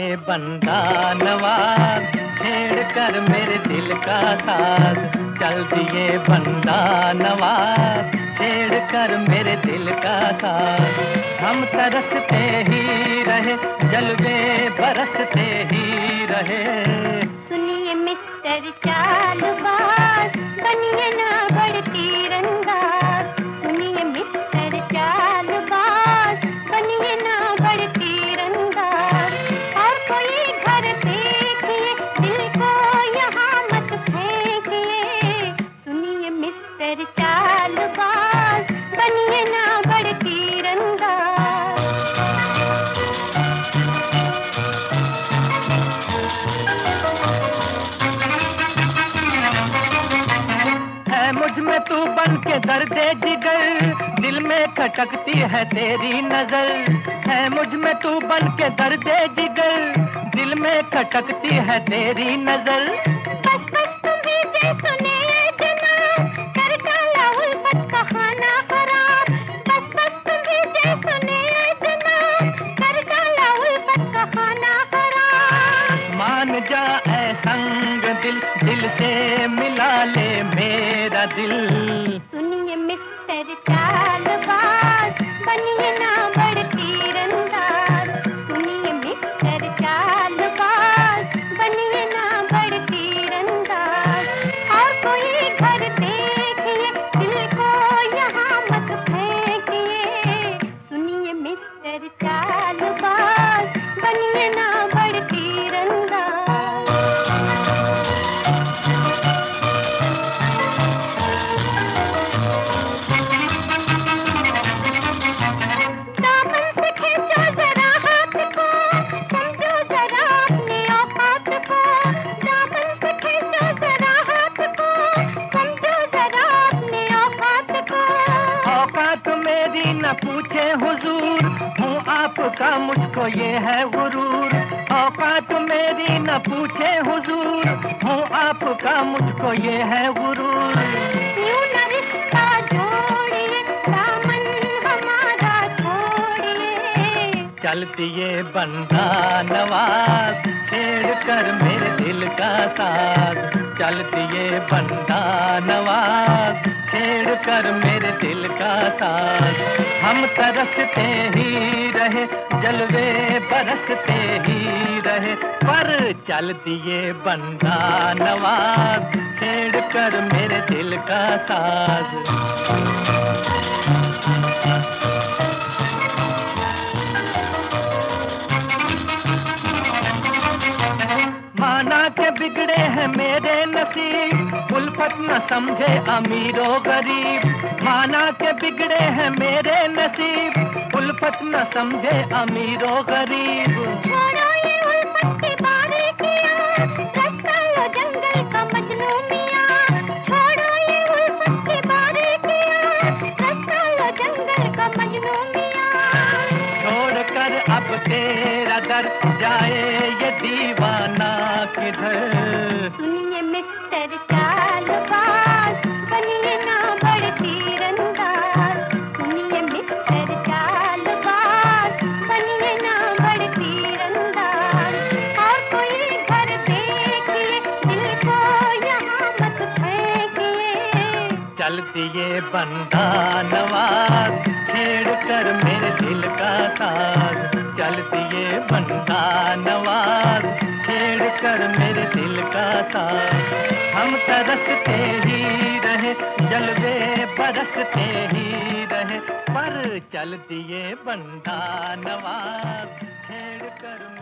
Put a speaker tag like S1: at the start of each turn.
S1: बंदा नवाज़, छेड़ कर मेरे दिल का साज। चल दिए बंदा नवाज़, छेड़ कर मेरे दिल का साज। हम तरसते ही रहे, जलवे बरसते ही रहे। है मुझमें तू बन के दिल में खटकती है तेरी नज़र। है मुझमें तू बन के दर्दे जिगर, दिल में खटकती है तेरी नज़र। दिल से मिला ले मेरा दिल। मेरी न पूछे हुजूर हूँ आपका मुझको ये है गुरूर। औकात मेरी न पूछे हुजूर हूँ आपका मुझको ये है गुरूर। चलती ये बंदा नवाज़ छेड़ कर मेरे दिल का साज। चलती ये बंदा नवाज़। छेड़ कर मेरे दिल का साज। हम तरसते ही रहे, जलवे बरसते ही रहे। पर चल दिए बंदा नवाज़। छेड़ कर मेरे दिल का साज। के बिगड़े हैं मेरे नसीब। उल्फत न समझे अमीरो गरीब। माना के बिगड़े हैं मेरे नसीब। उल्फत न समझे अमीरो गरीब।
S2: छोड़ो ये उल्फत की बारीकियाँ रास्ता लो जंगल का मजनू मियाँ छोड़ो ये उल्फत की बारीकियाँ रास्ता लो जंगल का मजनू मियाँ
S1: छोड़ कर अब तेरा दर जाए। किधर
S2: सुनिए मिस्टर बनिए ना बढ़ती रंगार सुनिए मिस्टर चालबाज
S1: बंदा नवाज़, छेड़ कर मेरे दिल का साज। चल दिए बंदा नवाज़ छेड़ कर मेरे दिल का साज हम तरसते ही रहे, जलवे बरसते ही रहे, पर चल दिए बंदा नवाज़। छेड़ कर